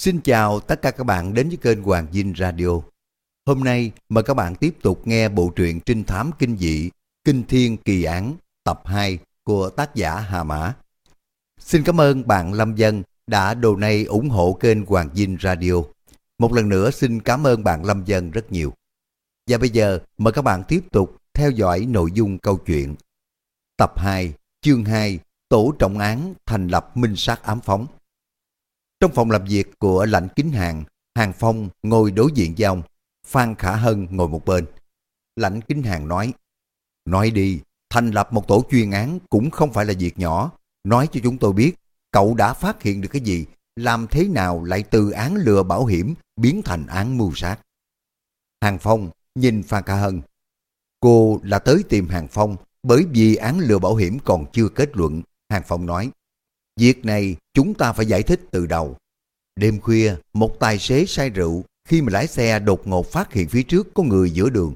Xin chào tất cả các bạn đến với kênh Hoàng Dinh Radio. Hôm nay mời các bạn tiếp tục nghe bộ truyện trinh thám kinh dị Kinh Thiên Kỳ Án tập 2 của tác giả Hà Mã. Xin cảm ơn bạn Lâm Dân đã đồ nay ủng hộ kênh Hoàng Dinh Radio. Một lần nữa xin cảm ơn bạn Lâm Dân rất nhiều. Và bây giờ mời các bạn tiếp tục theo dõi nội dung câu chuyện. Tập 2, chương 2, Tổ trọng án thành lập minh sát ám phóng. Trong phòng làm việc của lãnh kính hàng, Hàng Phong ngồi đối diện với ông, Phan Khả Hân ngồi một bên. Lãnh kính hàng nói, Nói đi, thành lập một tổ chuyên án cũng không phải là việc nhỏ. Nói cho chúng tôi biết, cậu đã phát hiện được cái gì, làm thế nào lại từ án lừa bảo hiểm biến thành án mưu sát. Hàng Phong nhìn Phan Khả Hân. Cô là tới tìm Hàng Phong bởi vì án lừa bảo hiểm còn chưa kết luận. Hàng Phong nói, Việc này chúng ta phải giải thích từ đầu. Đêm khuya, một tài xế say rượu khi mà lái xe đột ngột phát hiện phía trước có người giữa đường.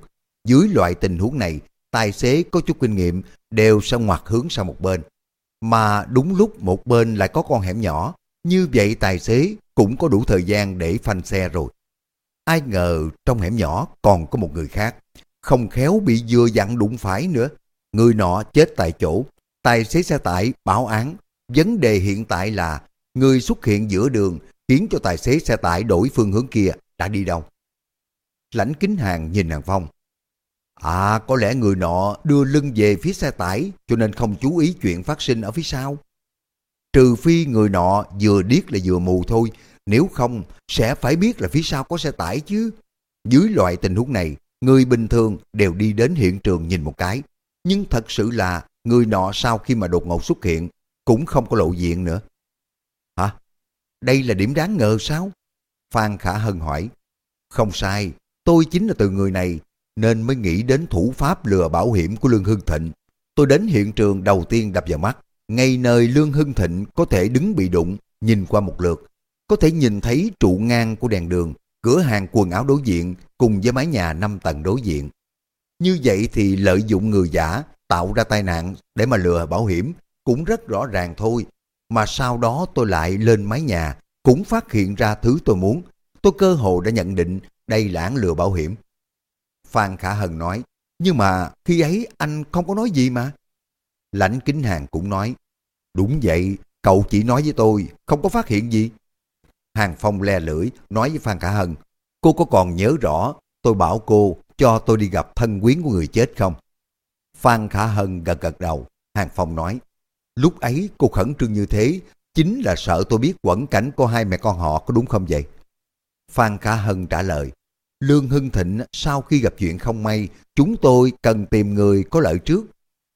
Dưới loại tình huống này, tài xế có chút kinh nghiệm đều sẽ ngoặt hướng sang một bên. Mà đúng lúc một bên lại có con hẻm nhỏ, như vậy tài xế cũng có đủ thời gian để phanh xe rồi. Ai ngờ trong hẻm nhỏ còn có một người khác, không khéo bị vừa dặn đụng phải nữa. Người nọ chết tại chỗ, tài xế xe tải báo án Vấn đề hiện tại là người xuất hiện giữa đường khiến cho tài xế xe tải đổi phương hướng kia đã đi đâu. Lãnh kính hàng nhìn hàng phong. À có lẽ người nọ đưa lưng về phía xe tải cho nên không chú ý chuyện phát sinh ở phía sau. Trừ phi người nọ vừa điếc là vừa mù thôi, nếu không sẽ phải biết là phía sau có xe tải chứ. Dưới loại tình huống này, người bình thường đều đi đến hiện trường nhìn một cái. Nhưng thật sự là người nọ sau khi mà đột ngột xuất hiện cũng không có lộ diện nữa. Hả? Đây là điểm đáng ngờ sao? Phan Khả Hân hỏi. Không sai, tôi chính là từ người này, nên mới nghĩ đến thủ pháp lừa bảo hiểm của Lương Hưng Thịnh. Tôi đến hiện trường đầu tiên đập vào mắt, ngay nơi Lương Hưng Thịnh có thể đứng bị đụng, nhìn qua một lượt, có thể nhìn thấy trụ ngang của đèn đường, cửa hàng quần áo đối diện cùng với mái nhà 5 tầng đối diện. Như vậy thì lợi dụng người giả tạo ra tai nạn để mà lừa bảo hiểm cũng rất rõ ràng thôi. Mà sau đó tôi lại lên mái nhà, cũng phát hiện ra thứ tôi muốn. Tôi cơ hồ đã nhận định đây là án lừa bảo hiểm. Phan Khả Hân nói, nhưng mà khi ấy anh không có nói gì mà. Lãnh Kính Hàng cũng nói, đúng vậy, cậu chỉ nói với tôi, không có phát hiện gì. Hàng Phong le lưỡi, nói với Phan Khả Hân, cô có còn nhớ rõ, tôi bảo cô cho tôi đi gặp thân quyến của người chết không? Phan Khả Hân gật gật đầu, Hàng Phong nói, Lúc ấy cô khẩn trương như thế, chính là sợ tôi biết quẩn cảnh của hai mẹ con họ có đúng không vậy? Phan Khả Hân trả lời, Lương Hưng Thịnh sau khi gặp chuyện không may, chúng tôi cần tìm người có lợi trước.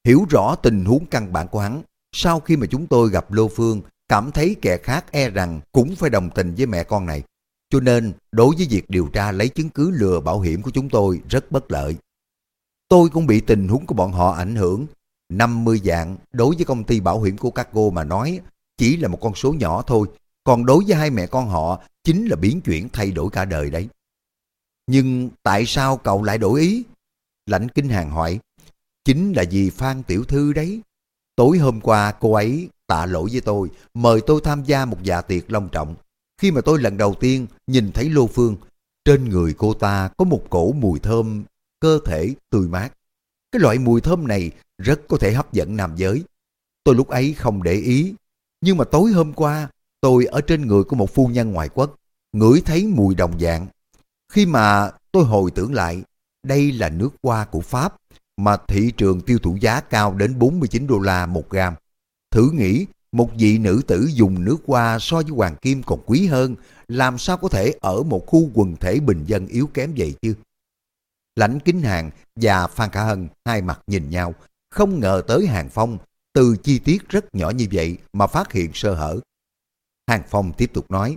Hiểu rõ tình huống căn bản của hắn, sau khi mà chúng tôi gặp Lô Phương, cảm thấy kẻ khác e rằng cũng phải đồng tình với mẹ con này. Cho nên, đối với việc điều tra lấy chứng cứ lừa bảo hiểm của chúng tôi rất bất lợi. Tôi cũng bị tình huống của bọn họ ảnh hưởng, 50 dạng đối với công ty bảo hiểm của các cô mà nói chỉ là một con số nhỏ thôi. Còn đối với hai mẹ con họ chính là biến chuyển thay đổi cả đời đấy. Nhưng tại sao cậu lại đổi ý? Lãnh Kinh Hàng hỏi. Chính là vì Phan Tiểu Thư đấy. Tối hôm qua cô ấy tạ lỗi với tôi, mời tôi tham gia một dạ tiệc long trọng. Khi mà tôi lần đầu tiên nhìn thấy Lô Phương, trên người cô ta có một cổ mùi thơm, cơ thể tươi mát. Cái loại mùi thơm này rất có thể hấp dẫn nam giới. Tôi lúc ấy không để ý, nhưng mà tối hôm qua tôi ở trên người của một phu nhân ngoại quốc, ngửi thấy mùi đồng dạng. Khi mà tôi hồi tưởng lại, đây là nước hoa của Pháp mà thị trường tiêu thụ giá cao đến 49 đô la một gram. Thử nghĩ, một vị nữ tử dùng nước hoa so với hoàng kim còn quý hơn, làm sao có thể ở một khu quần thể bình dân yếu kém vậy chứ? Lãnh Kính Hàng và Phan Khả Hân hai mặt nhìn nhau, không ngờ tới Hàng Phong từ chi tiết rất nhỏ như vậy mà phát hiện sơ hở. Hàng Phong tiếp tục nói,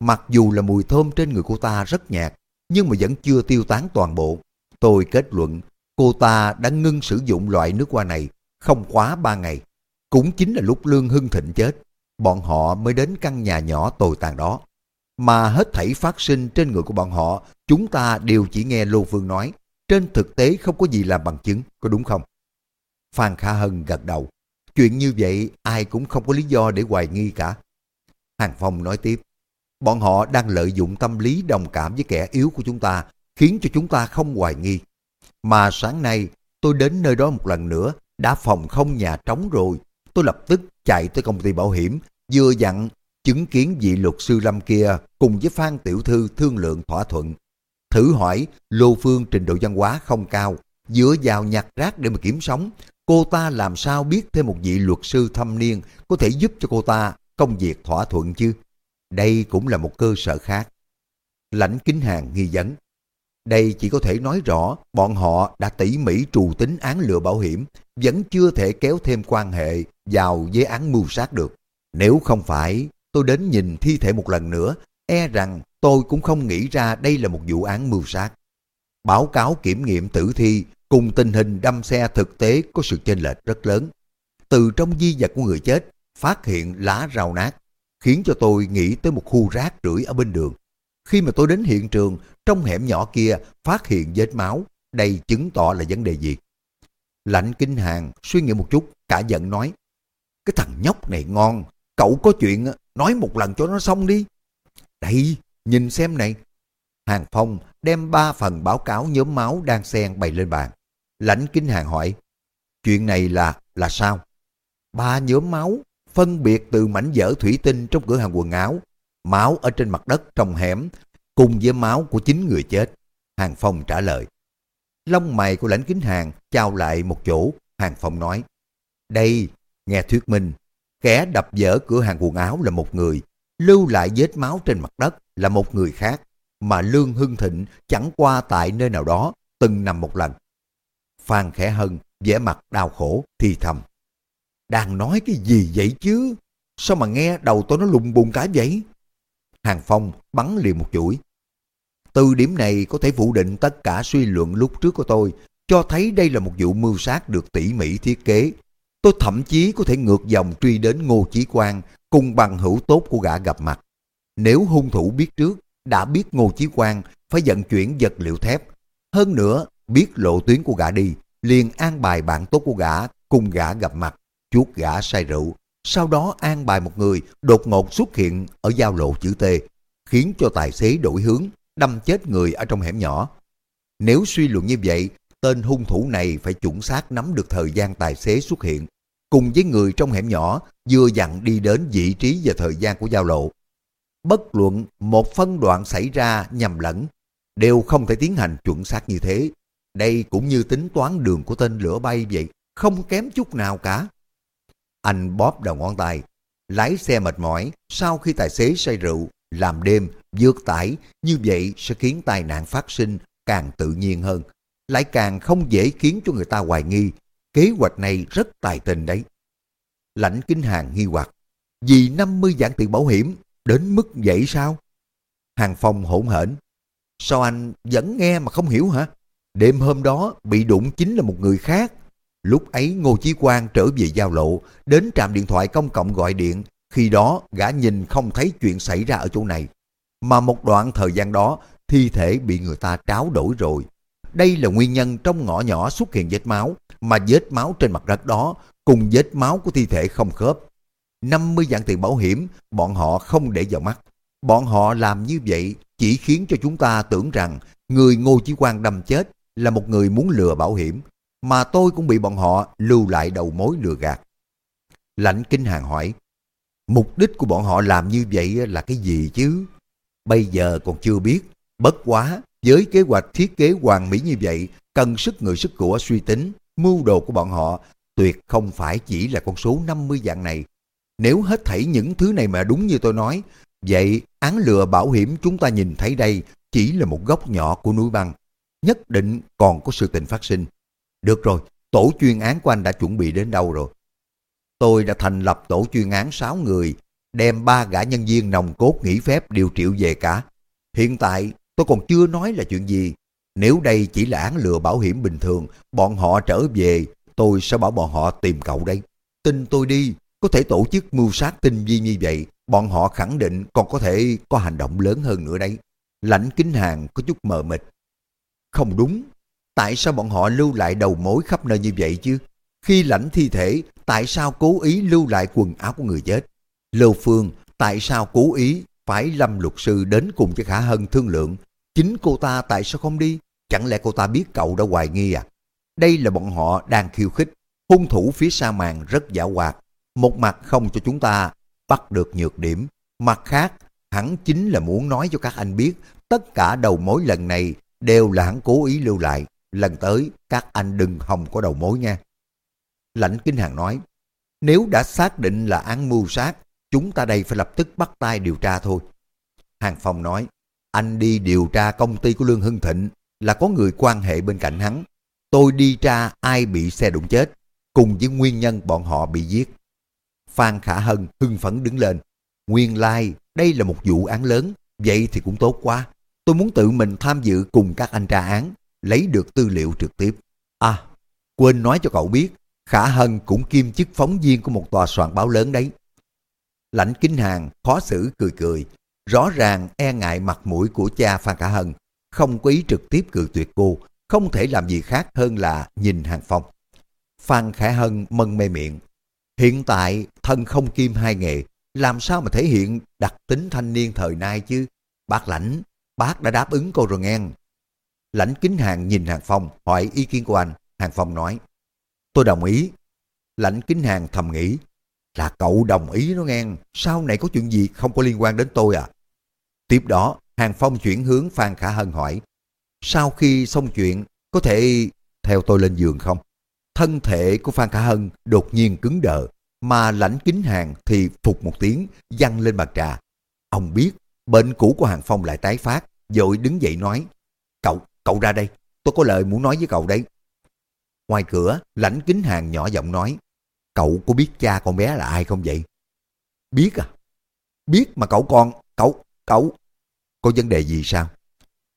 mặc dù là mùi thơm trên người cô ta rất nhạt, nhưng mà vẫn chưa tiêu tán toàn bộ. Tôi kết luận, cô ta đã ngưng sử dụng loại nước hoa này không quá ba ngày. Cũng chính là lúc Lương Hưng Thịnh chết, bọn họ mới đến căn nhà nhỏ tồi tàn đó. Mà hết thảy phát sinh trên người của bọn họ, chúng ta đều chỉ nghe Lô Phương nói. Trên thực tế không có gì làm bằng chứng, có đúng không? Phan Khả Hân gật đầu. Chuyện như vậy ai cũng không có lý do để hoài nghi cả. Hàng Phong nói tiếp. Bọn họ đang lợi dụng tâm lý đồng cảm với kẻ yếu của chúng ta, khiến cho chúng ta không hoài nghi. Mà sáng nay, tôi đến nơi đó một lần nữa, đã phòng không nhà trống rồi. Tôi lập tức chạy tới công ty bảo hiểm, vừa dặn chứng kiến vị luật sư Lâm kia cùng với Phan Tiểu Thư thương lượng thỏa thuận. Thử hỏi, Lô Phương trình độ văn hóa không cao, dựa vào nhặt rác để mà kiếm sống, cô ta làm sao biết thêm một vị luật sư thâm niên có thể giúp cho cô ta công việc thỏa thuận chứ? Đây cũng là một cơ sở khác. Lãnh kính hàng nghi vấn. Đây chỉ có thể nói rõ bọn họ đã tỉ mỉ trù tính án lừa bảo hiểm, vẫn chưa thể kéo thêm quan hệ vào với án mưu sát được. Nếu không phải tôi đến nhìn thi thể một lần nữa, e rằng tôi cũng không nghĩ ra đây là một vụ án mưu sát. Báo cáo kiểm nghiệm tử thi cùng tình hình đâm xe thực tế có sự chênh lệch rất lớn. Từ trong di vật của người chết, phát hiện lá rau nát, khiến cho tôi nghĩ tới một khu rác rưởi ở bên đường. Khi mà tôi đến hiện trường, trong hẻm nhỏ kia phát hiện vết máu, đây chứng tỏ là vấn đề gì? Lạnh kinh hàng suy nghĩ một chút, cả giận nói, cái thằng nhóc này ngon, cậu có chuyện nói một lần cho nó xong đi. Đây, nhìn xem này. Hàng Phong đem ba phần báo cáo nhóm máu đang xen bày lên bàn. Lãnh kinh hàng hỏi, chuyện này là là sao? Ba nhóm máu phân biệt từ mảnh vỡ thủy tinh trong cửa hàng quần áo, máu ở trên mặt đất trong hẻm, cùng với máu của chính người chết. Hàng Phong trả lời. Lông mày của lãnh kính hàng trao lại một chỗ, Hàng Phong nói. Đây, nghe thuyết minh, kẻ đập vỡ cửa hàng quần áo là một người, lưu lại vết máu trên mặt đất là một người khác, mà Lương Hưng Thịnh chẳng qua tại nơi nào đó từng nằm một lần. Phan Khẽ Hân vẻ mặt đau khổ, thì thầm. Đang nói cái gì vậy chứ? Sao mà nghe đầu tôi nó lùng bùng cái vậy? Hàng Phong bắn liền một chuỗi. Từ điểm này có thể phủ định tất cả suy luận lúc trước của tôi, cho thấy đây là một vụ mưu sát được tỉ mỉ thiết kế. Tôi thậm chí có thể ngược dòng truy đến Ngô Chí Quang cùng bằng hữu tốt của gã gặp mặt. Nếu hung thủ biết trước, đã biết Ngô Chí Quang phải vận chuyển vật liệu thép. Hơn nữa, biết lộ tuyến của gã đi, liền an bài bạn tốt của gã cùng gã gặp mặt chuốt gã say rượu, sau đó an bài một người đột ngột xuất hiện ở giao lộ chữ T, khiến cho tài xế đổi hướng, đâm chết người ở trong hẻm nhỏ. Nếu suy luận như vậy, tên hung thủ này phải chuẩn xác nắm được thời gian tài xế xuất hiện, cùng với người trong hẻm nhỏ vừa dặn đi đến vị trí và thời gian của giao lộ. Bất luận một phân đoạn xảy ra nhầm lẫn, đều không thể tiến hành chuẩn xác như thế. Đây cũng như tính toán đường của tên lửa bay vậy, không kém chút nào cả. Anh bóp đầu ngón tay, lái xe mệt mỏi sau khi tài xế say rượu, làm đêm, vượt tải, như vậy sẽ khiến tai nạn phát sinh càng tự nhiên hơn, lại càng không dễ khiến cho người ta hoài nghi. Kế hoạch này rất tài tình đấy. Lãnh kinh hàng nghi hoặc, vì 50 dạng tiền bảo hiểm, đến mức vậy sao? Hàng Phong hỗn hển, sao anh vẫn nghe mà không hiểu hả? Đêm hôm đó bị đụng chính là một người khác. Lúc ấy Ngô Chí Quang trở về giao lộ, đến trạm điện thoại công cộng gọi điện. Khi đó gã nhìn không thấy chuyện xảy ra ở chỗ này. Mà một đoạn thời gian đó, thi thể bị người ta tráo đổi rồi. Đây là nguyên nhân trong ngõ nhỏ xuất hiện vết máu, mà vết máu trên mặt đất đó cùng vết máu của thi thể không khớp. 50 dạng tiền bảo hiểm, bọn họ không để vào mắt. Bọn họ làm như vậy chỉ khiến cho chúng ta tưởng rằng người Ngô Chí Quang đâm chết là một người muốn lừa bảo hiểm, mà tôi cũng bị bọn họ lưu lại đầu mối lừa gạt. Lãnh Kinh Hàng hỏi, mục đích của bọn họ làm như vậy là cái gì chứ? Bây giờ còn chưa biết, bất quá với kế hoạch thiết kế hoàn mỹ như vậy, cần sức người sức của suy tính, mưu đồ của bọn họ tuyệt không phải chỉ là con số 50 dạng này. Nếu hết thảy những thứ này mà đúng như tôi nói, vậy án lừa bảo hiểm chúng ta nhìn thấy đây chỉ là một góc nhỏ của núi băng. Nhất định còn có sự tình phát sinh. Được rồi, tổ chuyên án của anh đã chuẩn bị đến đâu rồi? Tôi đã thành lập tổ chuyên án 6 người, đem ba gã nhân viên nòng cốt nghỉ phép điều triệu về cả. Hiện tại tôi còn chưa nói là chuyện gì. Nếu đây chỉ là án lừa bảo hiểm bình thường, bọn họ trở về, tôi sẽ bảo bọn họ tìm cậu đây. Tin tôi đi, có thể tổ chức mưu sát tinh vi như vậy, bọn họ khẳng định còn có thể có hành động lớn hơn nữa đấy. Lãnh kính hàng có chút mờ mịt. Không đúng, tại sao bọn họ lưu lại đầu mối khắp nơi như vậy chứ? Khi lãnh thi thể, tại sao cố ý lưu lại quần áo của người chết? Lưu Phương, tại sao cố ý phải Lâm luật sư đến cùng với Khả Hân thương lượng. Chính cô ta tại sao không đi? Chẳng lẽ cô ta biết cậu đã hoài nghi à? Đây là bọn họ đang khiêu khích. Hung thủ phía sa màn rất giả hoạt. Một mặt không cho chúng ta bắt được nhược điểm. Mặt khác, hắn chính là muốn nói cho các anh biết tất cả đầu mối lần này đều là hắn cố ý lưu lại. Lần tới, các anh đừng hòng có đầu mối nha. Lãnh Kinh Hàng nói, nếu đã xác định là án mưu sát, chúng ta đây phải lập tức bắt tay điều tra thôi. Hàng Phong nói, anh đi điều tra công ty của Lương Hưng Thịnh là có người quan hệ bên cạnh hắn. Tôi đi tra ai bị xe đụng chết, cùng với nguyên nhân bọn họ bị giết. Phan Khả Hân hưng phấn đứng lên. Nguyên lai, đây là một vụ án lớn, vậy thì cũng tốt quá. Tôi muốn tự mình tham dự cùng các anh tra án, lấy được tư liệu trực tiếp. À, quên nói cho cậu biết, Khả Hân cũng kiêm chức phóng viên của một tòa soạn báo lớn đấy. Lãnh kinh Hàng khó xử cười cười, rõ ràng e ngại mặt mũi của cha Phan Khả Hân, không quý trực tiếp cự tuyệt cô, không thể làm gì khác hơn là nhìn Hàng Phong. Phan Khả Hân mân mê miệng. Hiện tại thân không kim hai nghề, làm sao mà thể hiện đặc tính thanh niên thời nay chứ? Bác lãnh, bác đã đáp ứng cô rồi nghe. Lãnh kính hàng nhìn Hàng Phong hỏi ý kiến của anh. Hàng Phong nói, tôi đồng ý. Lãnh kính hàng thầm nghĩ, là cậu đồng ý nó nghe, sau này có chuyện gì không có liên quan đến tôi à? Tiếp đó, Hàng Phong chuyển hướng Phan Khả Hân hỏi, sau khi xong chuyện, có thể theo tôi lên giường không? Thân thể của Phan Khả Hân đột nhiên cứng đờ, mà lãnh kính hàng thì phục một tiếng, văng lên bàn trà. Ông biết, bệnh cũ của Hàng Phong lại tái phát, dội đứng dậy nói, cậu, cậu ra đây, tôi có lời muốn nói với cậu đấy. Ngoài cửa, lãnh kính hàng nhỏ giọng nói, cậu có biết cha con bé là ai không vậy? Biết à? Biết mà cậu còn, cậu, cậu, có vấn đề gì sao?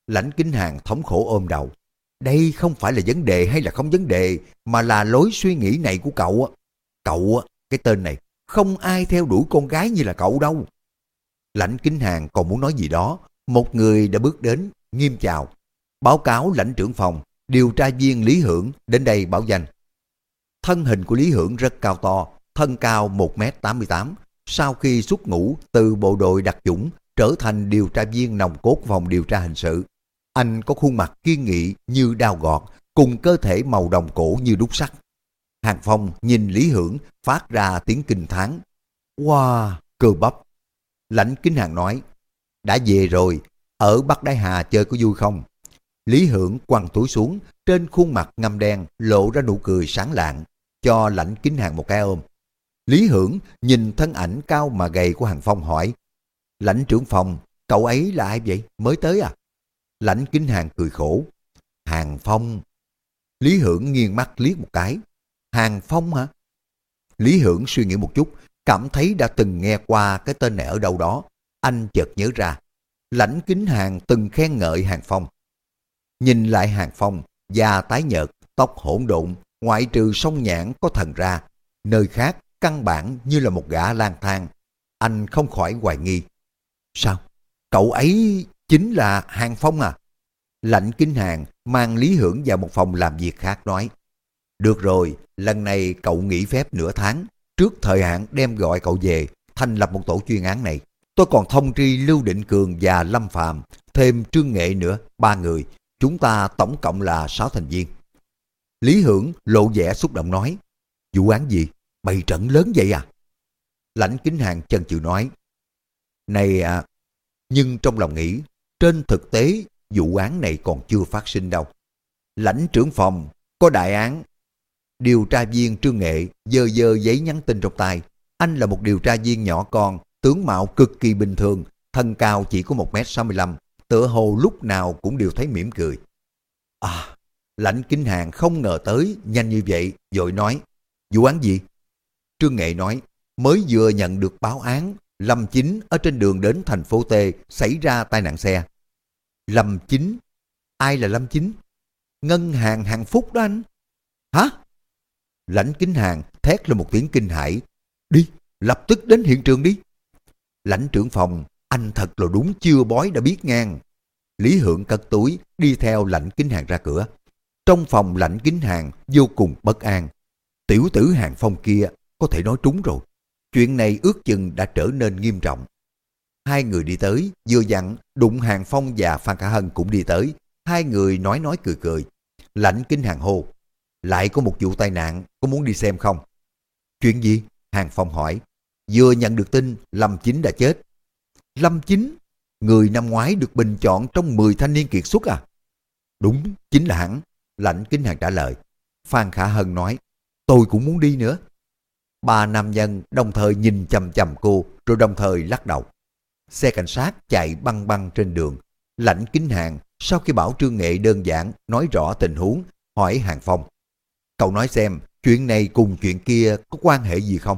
Lãnh kính hàng thống khổ ôm đầu. Đây không phải là vấn đề hay là không vấn đề, mà là lối suy nghĩ này của cậu. Cậu, cái tên này, không ai theo đuổi con gái như là cậu đâu. Lãnh kính hàng còn muốn nói gì đó, một người đã bước đến, nghiêm chào. Báo cáo lãnh trưởng phòng, điều tra viên Lý Hưởng đến đây báo danh. Thân hình của Lý Hưởng rất cao to, thân cao 1m88. Sau khi xuất ngũ từ bộ đội đặc chủng trở thành điều tra viên nòng cốt phòng điều tra hình sự, anh có khuôn mặt kiên nghị như đao gọt, cùng cơ thể màu đồng cổ như đúc sắt. Hàng Phong nhìn Lý Hưởng phát ra tiếng kinh thán. Wow, cơ bắp. Lãnh Kính Hàng nói, đã về rồi, ở Bắc Đại Hà chơi có vui không? Lý Hưởng quăng túi xuống, trên khuôn mặt ngâm đen lộ ra nụ cười sáng lạng, cho lãnh Kính Hàng một cái ôm. Lý Hưởng nhìn thân ảnh cao mà gầy của Hàng Phong hỏi, lãnh trưởng phòng, cậu ấy là ai vậy? Mới tới à? Lãnh kính hàng cười khổ. Hàng Phong. Lý Hưởng nghiêng mắt liếc một cái. Hàng Phong hả? Lý Hưởng suy nghĩ một chút, cảm thấy đã từng nghe qua cái tên này ở đâu đó. Anh chợt nhớ ra. Lãnh kính hàng từng khen ngợi Hàng Phong. Nhìn lại Hàng Phong, da tái nhợt, tóc hỗn độn, ngoại trừ sông nhãn có thần ra. Nơi khác, căn bản như là một gã lang thang. Anh không khỏi hoài nghi. Sao? Cậu ấy Chính là Hàng Phong à? Lạnh kinh hàng mang Lý Hưởng vào một phòng làm việc khác nói. Được rồi, lần này cậu nghỉ phép nửa tháng. Trước thời hạn đem gọi cậu về, thành lập một tổ chuyên án này. Tôi còn thông tri Lưu Định Cường và Lâm Phạm, thêm Trương Nghệ nữa, ba người. Chúng ta tổng cộng là sáu thành viên. Lý Hưởng lộ vẻ xúc động nói. Vụ án gì? Bày trận lớn vậy à? Lãnh kính hàng chân chịu nói. Này à, nhưng trong lòng nghĩ trên thực tế, vụ án này còn chưa phát sinh đâu. Lãnh trưởng phòng, có đại án. Điều tra viên Trương Nghệ dơ dơ giấy nhắn tin trong tay. Anh là một điều tra viên nhỏ con, tướng mạo cực kỳ bình thường, thân cao chỉ có 1m65, tựa hồ lúc nào cũng đều thấy mỉm cười. À, lãnh kinh hàng không ngờ tới nhanh như vậy, rồi nói, vụ án gì? Trương Nghệ nói, mới vừa nhận được báo án Lâm Chính ở trên đường đến thành phố T xảy ra tai nạn xe. Lâm Chính? Ai là Lâm Chính? Ngân hàng hàng phúc đó anh. Hả? Lãnh kính hàng thét lên một tiếng kinh hãi. Đi, lập tức đến hiện trường đi. Lãnh trưởng phòng, anh thật là đúng chưa bói đã biết ngang. Lý Hưởng cất túi, đi theo lãnh kính hàng ra cửa. Trong phòng lãnh kính hàng vô cùng bất an. Tiểu tử hàng phong kia có thể nói trúng rồi chuyện này ước chừng đã trở nên nghiêm trọng. Hai người đi tới, vừa dặn, đụng Hàng Phong và Phan Khả Hân cũng đi tới. Hai người nói nói cười cười. Lãnh kinh hàng hô. Lại có một vụ tai nạn, có muốn đi xem không? Chuyện gì? Hàng Phong hỏi. Vừa nhận được tin Lâm Chính đã chết. Lâm Chính? Người năm ngoái được bình chọn trong 10 thanh niên kiệt xuất à? Đúng, chính là hắn. Lãnh Kính Hàng trả lời. Phan Khả Hân nói, tôi cũng muốn đi nữa. Ba nam nhân đồng thời nhìn chầm chầm cô rồi đồng thời lắc đầu. Xe cảnh sát chạy băng băng trên đường. Lãnh Kính Hàng sau khi bảo Trương Nghệ đơn giản nói rõ tình huống hỏi Hàng Phong. Cậu nói xem chuyện này cùng chuyện kia có quan hệ gì không?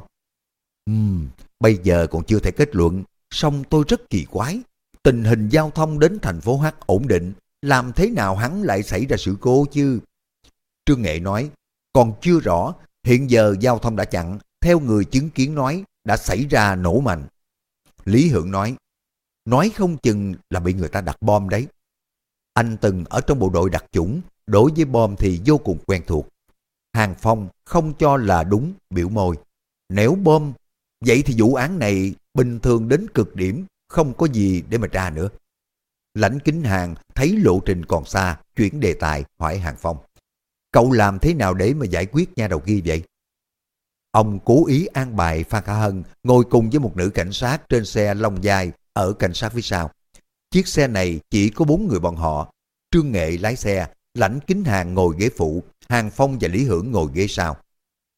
Ừm, bây giờ còn chưa thể kết luận, song tôi rất kỳ quái. Tình hình giao thông đến thành phố H ổn định, làm thế nào hắn lại xảy ra sự cố chứ? Trương Nghệ nói, còn chưa rõ, hiện giờ giao thông đã chặn, theo người chứng kiến nói, đã xảy ra nổ mạnh. Lý Hưởng nói, nói không chừng là bị người ta đặt bom đấy. Anh từng ở trong bộ đội đặc chủng, đối với bom thì vô cùng quen thuộc. Hàng Phong không cho là đúng, biểu môi. Nếu bom, vậy thì vụ án này bình thường đến cực điểm, không có gì để mà tra nữa. Lãnh kính hàng thấy lộ trình còn xa, chuyển đề tài hỏi Hàng Phong. Cậu làm thế nào để mà giải quyết nha đầu kia vậy? Ông cố ý an bài Phan Khả Hân ngồi cùng với một nữ cảnh sát trên xe lông dài ở cảnh sát phía sau. Chiếc xe này chỉ có bốn người bọn họ. Trương Nghệ lái xe, lãnh kính hàng ngồi ghế phụ, Hàng Phong và Lý Hưởng ngồi ghế sau.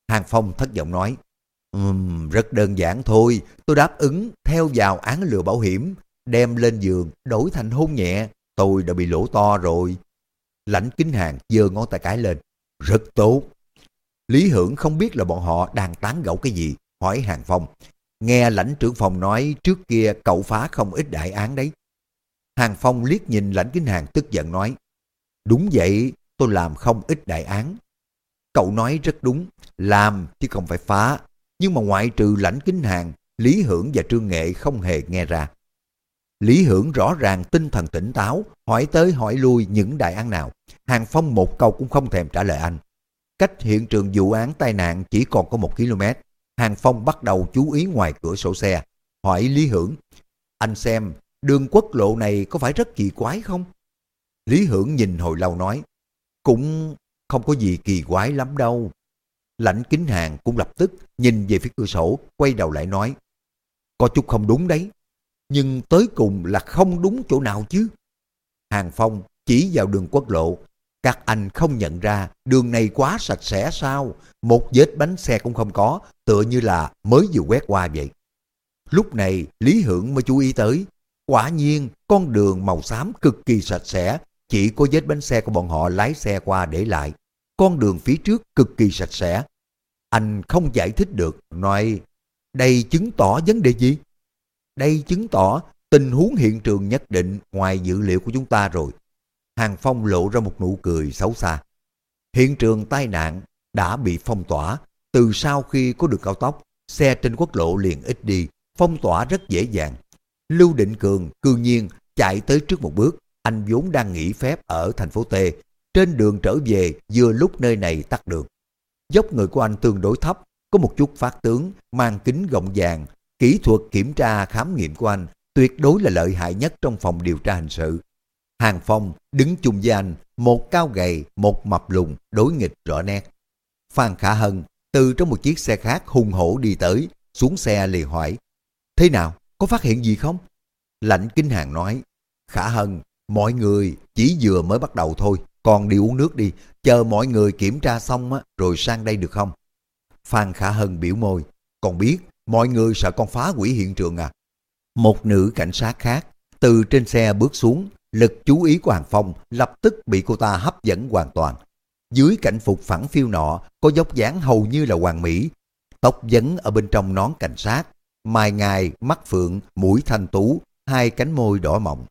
Hàng Phong thất vọng nói, um, rất đơn giản thôi, tôi đáp ứng theo vào án lừa bảo hiểm, đem lên giường, đổi thành hôn nhẹ, tôi đã bị lỗ to rồi. Lãnh kính hàng giơ ngón tay cái lên, rất tốt. Lý Hưởng không biết là bọn họ đang tán gẫu cái gì, hỏi Hàng Phong. Nghe lãnh trưởng phòng nói trước kia cậu phá không ít đại án đấy. Hàng Phong liếc nhìn lãnh kính hàng tức giận nói, đúng vậy, tôi làm không ít đại án. Cậu nói rất đúng, làm chứ không phải phá. Nhưng mà ngoại trừ lãnh kính hàng, Lý Hưởng và Trương Nghệ không hề nghe ra. Lý Hưởng rõ ràng tinh thần tỉnh táo, hỏi tới hỏi lui những đại án nào. Hàng Phong một câu cũng không thèm trả lời anh. Cách hiện trường vụ án tai nạn chỉ còn có một km. Hàng Phong bắt đầu chú ý ngoài cửa sổ xe. Hỏi Lý Hưởng, anh xem đường quốc lộ này có phải rất kỳ quái không? Lý Hưởng nhìn hồi lâu nói, cũng không có gì kỳ quái lắm đâu. Lãnh kính hàng cũng lập tức nhìn về phía cửa sổ, quay đầu lại nói, có chút không đúng đấy, nhưng tới cùng là không đúng chỗ nào chứ. Hàng Phong chỉ vào đường quốc lộ, các anh không nhận ra đường này quá sạch sẽ sao, một vết bánh xe cũng không có, tựa như là mới vừa quét qua vậy. Lúc này Lý Hưởng mới chú ý tới, quả nhiên con đường màu xám cực kỳ sạch sẽ, chỉ có vết bánh xe của bọn họ lái xe qua để lại. Con đường phía trước cực kỳ sạch sẽ. Anh không giải thích được, nói đây chứng tỏ vấn đề gì? Đây chứng tỏ tình huống hiện trường nhất định ngoài dữ liệu của chúng ta rồi. Hàng Phong lộ ra một nụ cười xấu xa. Hiện trường tai nạn đã bị phong tỏa. Từ sau khi có được cao tốc, xe trên quốc lộ liền ít đi, phong tỏa rất dễ dàng. Lưu Định Cường cư nhiên chạy tới trước một bước, anh vốn đang nghỉ phép ở thành phố T. Trên đường trở về vừa lúc nơi này tắt đường. Dốc người của anh tương đối thấp, có một chút phát tướng, mang kính gọng vàng. Kỹ thuật kiểm tra khám nghiệm của anh tuyệt đối là lợi hại nhất trong phòng điều tra hình sự. Hàng Phong đứng chung với anh, một cao gầy, một mập lùn, đối nghịch rõ nét. Phan Khả Hân từ trong một chiếc xe khác hùng hổ đi tới, xuống xe liền hỏi. Thế nào, có phát hiện gì không? Lãnh Kinh Hàng nói, Khả Hân, mọi người chỉ vừa mới bắt đầu thôi, còn đi uống nước đi, chờ mọi người kiểm tra xong á, rồi sang đây được không? Phan Khả Hân biểu môi, còn biết mọi người sợ con phá hủy hiện trường à? Một nữ cảnh sát khác từ trên xe bước xuống, lực chú ý của Hàng Phong lập tức bị cô ta hấp dẫn hoàn toàn. Dưới cảnh phục phẳng phiêu nọ có dốc dáng hầu như là hoàng mỹ, tóc vấn ở bên trong nón cảnh sát, mai ngài, mắt phượng, mũi thanh tú, hai cánh môi đỏ mọng.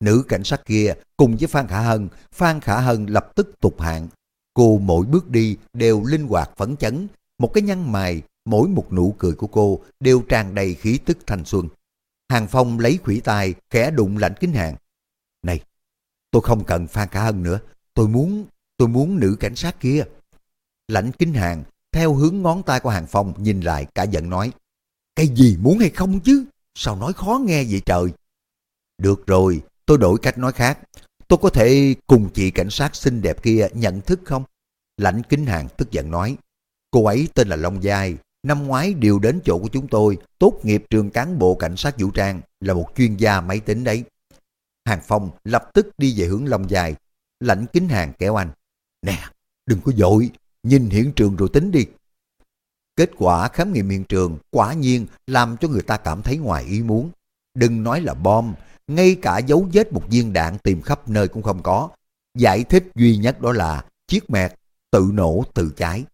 Nữ cảnh sát kia cùng với Phan Khả Hân, Phan Khả Hân lập tức tục hạng. Cô mỗi bước đi đều linh hoạt phấn chấn, một cái nhăn mày, mỗi một nụ cười của cô đều tràn đầy khí tức thanh xuân. Hàng Phong lấy khủy tay, khẽ đụng lạnh kính hàng. Này, tôi không cần Phan Khả Hân nữa, tôi muốn, tôi muốn nữ cảnh sát kia. Lãnh kính hàng, theo hướng ngón tay của Hàng Phong nhìn lại cả giận nói. Cái gì muốn hay không chứ? sao nói khó nghe vậy trời? Được rồi, tôi đổi cách nói khác. Tôi có thể cùng chị cảnh sát xinh đẹp kia nhận thức không? Lãnh Kính Hàng tức giận nói. Cô ấy tên là Long Giai, năm ngoái điều đến chỗ của chúng tôi, tốt nghiệp trường cán bộ cảnh sát vũ trang, là một chuyên gia máy tính đấy. Hàng Phong lập tức đi về hướng Long dài, Lãnh Kính Hàng kéo anh. Nè, đừng có dội, nhìn hiện trường rồi tính đi. Kết quả khám nghiệm hiện trường quả nhiên làm cho người ta cảm thấy ngoài ý muốn. Đừng nói là bom, ngay cả dấu vết một viên đạn tìm khắp nơi cũng không có. Giải thích duy nhất đó là chiếc mẹt tự nổ tự cháy.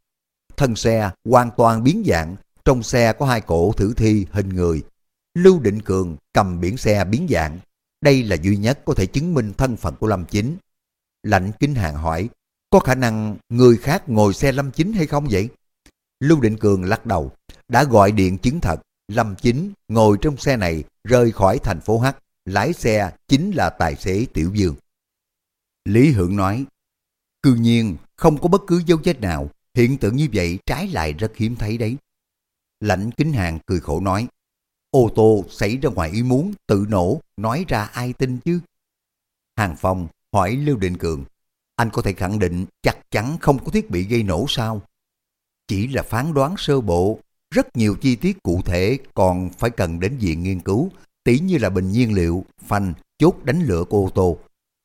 Thân xe hoàn toàn biến dạng, trong xe có hai cổ thử thi hình người. Lưu Định Cường cầm biển xe biến dạng. Đây là duy nhất có thể chứng minh thân phận của Lâm Chính. Lạnh Kinh Hàng hỏi, có khả năng người khác ngồi xe Lâm Chính hay không vậy? Lưu Định Cường lắc đầu, đã gọi điện chứng thật, Lâm Chính ngồi trong xe này rời khỏi thành phố H, lái xe chính là tài xế Tiểu Dương. Lý Hưởng nói, cư nhiên không có bất cứ dấu vết nào, hiện tượng như vậy trái lại rất hiếm thấy đấy. Lãnh Kính Hàng cười khổ nói, ô tô xảy ra ngoài ý muốn, tự nổ, nói ra ai tin chứ? Hàng Phong hỏi Lưu Định Cường, anh có thể khẳng định chắc chắn không có thiết bị gây nổ sao? Chỉ là phán đoán sơ bộ, rất nhiều chi tiết cụ thể còn phải cần đến viện nghiên cứu, tỉ như là bình nhiên liệu, phanh, chốt đánh lửa của ô tô.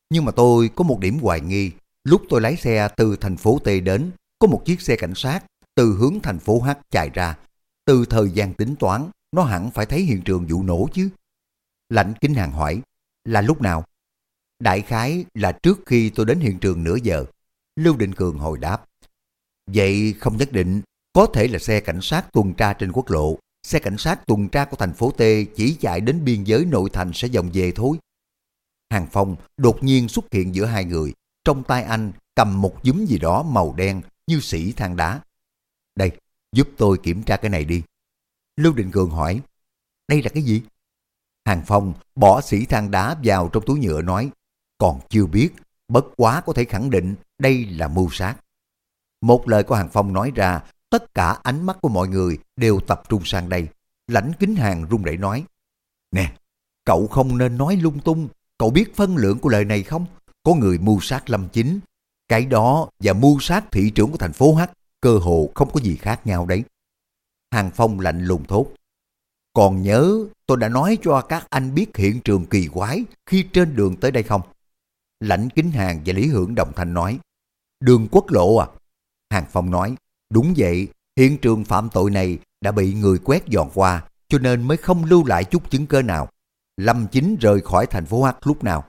Nhưng mà tôi có một điểm hoài nghi, lúc tôi lái xe từ thành phố T đến, có một chiếc xe cảnh sát từ hướng thành phố H chạy ra. Từ thời gian tính toán, nó hẳn phải thấy hiện trường vụ nổ chứ. Lãnh Kính Hàng hỏi, là lúc nào? Đại khái là trước khi tôi đến hiện trường nửa giờ. Lưu Định Cường hồi đáp. Vậy không nhất định, có thể là xe cảnh sát tuần tra trên quốc lộ. Xe cảnh sát tuần tra của thành phố T chỉ chạy đến biên giới nội thành sẽ vòng về thôi. Hàng Phong đột nhiên xuất hiện giữa hai người. Trong tay anh cầm một dúm gì đó màu đen như sỉ than đá. Đây, giúp tôi kiểm tra cái này đi. Lưu Định Cường hỏi, đây là cái gì? Hàng Phong bỏ sĩ than đá vào trong túi nhựa nói, còn chưa biết, bất quá có thể khẳng định đây là mưu sát. Một lời của Hàng Phong nói ra, tất cả ánh mắt của mọi người đều tập trung sang đây. Lãnh kính hàng run rẩy nói, Nè, cậu không nên nói lung tung, cậu biết phân lượng của lời này không? Có người mưu sát Lâm Chính, cái đó và mưu sát thị trưởng của thành phố H cơ hồ không có gì khác nhau đấy. Hàng Phong lạnh lùng thốt. Còn nhớ tôi đã nói cho các anh biết hiện trường kỳ quái khi trên đường tới đây không? Lãnh Kính Hàng và Lý Hưởng đồng thanh nói. Đường quốc lộ à? Hàng Phong nói. Đúng vậy, hiện trường phạm tội này đã bị người quét dọn qua cho nên mới không lưu lại chút chứng cơ nào. Lâm Chính rời khỏi thành phố H lúc nào?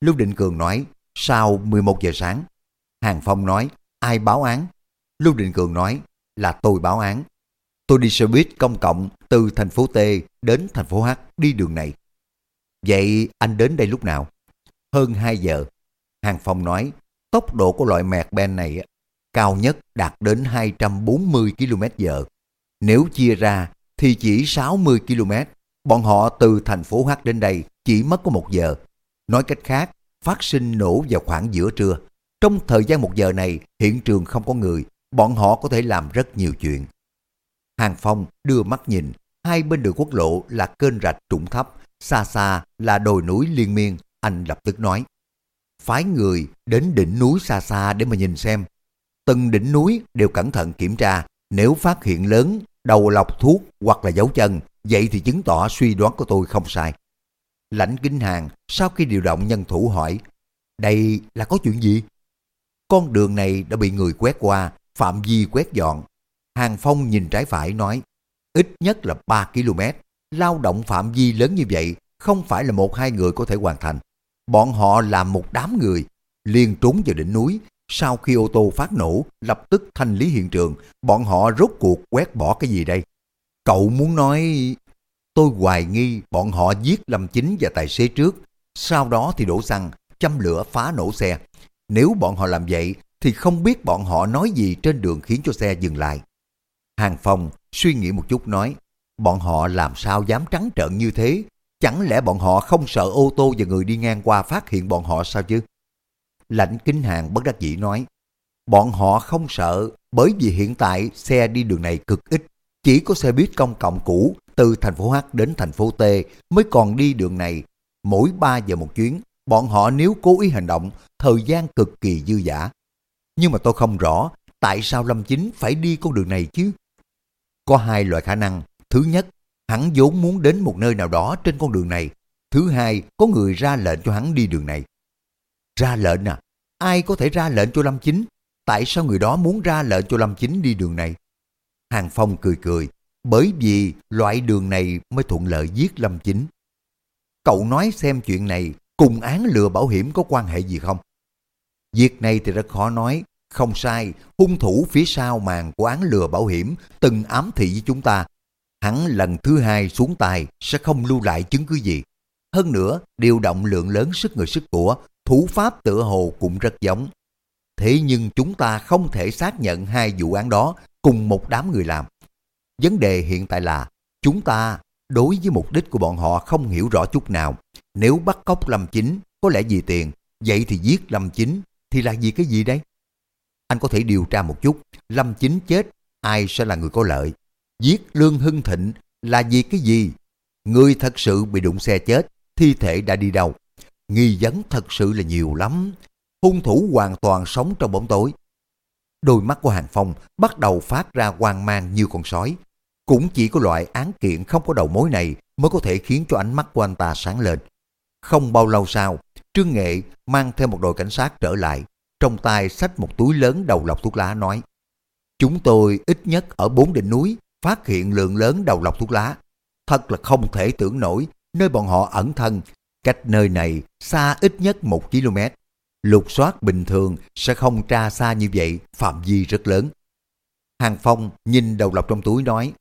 Lưu Định Cường nói, sau 11 giờ sáng. Hàng Phong nói, ai báo án? Lưu Định Cường nói, là tôi báo án. Tôi đi xe buýt công cộng từ thành phố T đến thành phố H đi đường này. Vậy anh đến đây lúc nào? Hơn 2 giờ. Hàng Phong nói, tốc độ của loại mẹt ben này cao nhất đạt đến 240 km h Nếu chia ra thì chỉ 60 km. Bọn họ từ thành phố H đến đây chỉ mất có một giờ. Nói cách khác, phát sinh nổ vào khoảng giữa trưa. Trong thời gian một giờ này, hiện trường không có người, bọn họ có thể làm rất nhiều chuyện. Hàng Phong đưa mắt nhìn, hai bên đường quốc lộ là kênh rạch trũng thấp, xa xa là đồi núi liên miên, anh lập tức nói. Phái người đến đỉnh núi xa xa để mà nhìn xem. Từng đỉnh núi đều cẩn thận kiểm tra, nếu phát hiện lớn, đầu lọc thuốc hoặc là dấu chân, vậy thì chứng tỏ suy đoán của tôi không sai. Lãnh Kinh Hàng sau khi điều động nhân thủ hỏi, đây là có chuyện gì? Con đường này đã bị người quét qua, phạm vi quét dọn. Hàng Phong nhìn trái phải nói, ít nhất là 3 km, lao động phạm vi lớn như vậy không phải là một hai người có thể hoàn thành. Bọn họ làm một đám người, liền trốn vào đỉnh núi, sau khi ô tô phát nổ, lập tức thanh lý hiện trường, bọn họ rốt cuộc quét bỏ cái gì đây? Cậu muốn nói... Tôi hoài nghi bọn họ giết Lâm Chính và tài xế trước, sau đó thì đổ xăng, châm lửa phá nổ xe. Nếu bọn họ làm vậy, thì không biết bọn họ nói gì trên đường khiến cho xe dừng lại. Hàng Phong suy nghĩ một chút nói, bọn họ làm sao dám trắng trợn như thế? Chẳng lẽ bọn họ không sợ ô tô và người đi ngang qua phát hiện bọn họ sao chứ? Lãnh Kinh Hàng bất đắc dĩ nói, bọn họ không sợ bởi vì hiện tại xe đi đường này cực ít, chỉ có xe buýt công cộng cũ từ thành phố H đến thành phố T mới còn đi đường này. Mỗi 3 giờ một chuyến, bọn họ nếu cố ý hành động, thời gian cực kỳ dư dả. Nhưng mà tôi không rõ tại sao Lâm Chính phải đi con đường này chứ? Có hai loại khả năng. Thứ nhất, hắn vốn muốn đến một nơi nào đó trên con đường này. Thứ hai, có người ra lệnh cho hắn đi đường này. Ra lệnh à? Ai có thể ra lệnh cho Lâm Chính? Tại sao người đó muốn ra lệnh cho Lâm Chính đi đường này? Hàng Phong cười cười, bởi vì loại đường này mới thuận lợi giết Lâm Chính. Cậu nói xem chuyện này cùng án lừa bảo hiểm có quan hệ gì không? Việc này thì rất khó nói, không sai, hung thủ phía sau màn của án lừa bảo hiểm từng ám thị với chúng ta. Hắn lần thứ hai xuống tài sẽ không lưu lại chứng cứ gì. Hơn nữa, điều động lượng lớn sức người sức của, thủ pháp tựa hồ cũng rất giống. Thế nhưng chúng ta không thể xác nhận hai vụ án đó cùng một đám người làm. Vấn đề hiện tại là chúng ta đối với mục đích của bọn họ không hiểu rõ chút nào. Nếu bắt cóc Lâm Chính có lẽ vì tiền, vậy thì giết Lâm Chính thì là vì cái gì đấy? Anh có thể điều tra một chút, Lâm Chính chết, ai sẽ là người có lợi? Giết Lương Hưng Thịnh là vì cái gì? Người thật sự bị đụng xe chết, thi thể đã đi đâu? Nghi vấn thật sự là nhiều lắm. Hung thủ hoàn toàn sống trong bóng tối. Đôi mắt của Hàng Phong bắt đầu phát ra hoang mang như con sói. Cũng chỉ có loại án kiện không có đầu mối này mới có thể khiến cho ánh mắt của anh ta sáng lên. Không bao lâu sau, Trương Nghệ mang theo một đội cảnh sát trở lại, trong tay xách một túi lớn đầu lọc thuốc lá nói Chúng tôi ít nhất ở bốn đỉnh núi phát hiện lượng lớn đầu lọc thuốc lá. Thật là không thể tưởng nổi nơi bọn họ ẩn thân, cách nơi này xa ít nhất một km. Lục soát bình thường sẽ không tra xa như vậy, phạm vi rất lớn. Hàng Phong nhìn đầu lọc trong túi nói,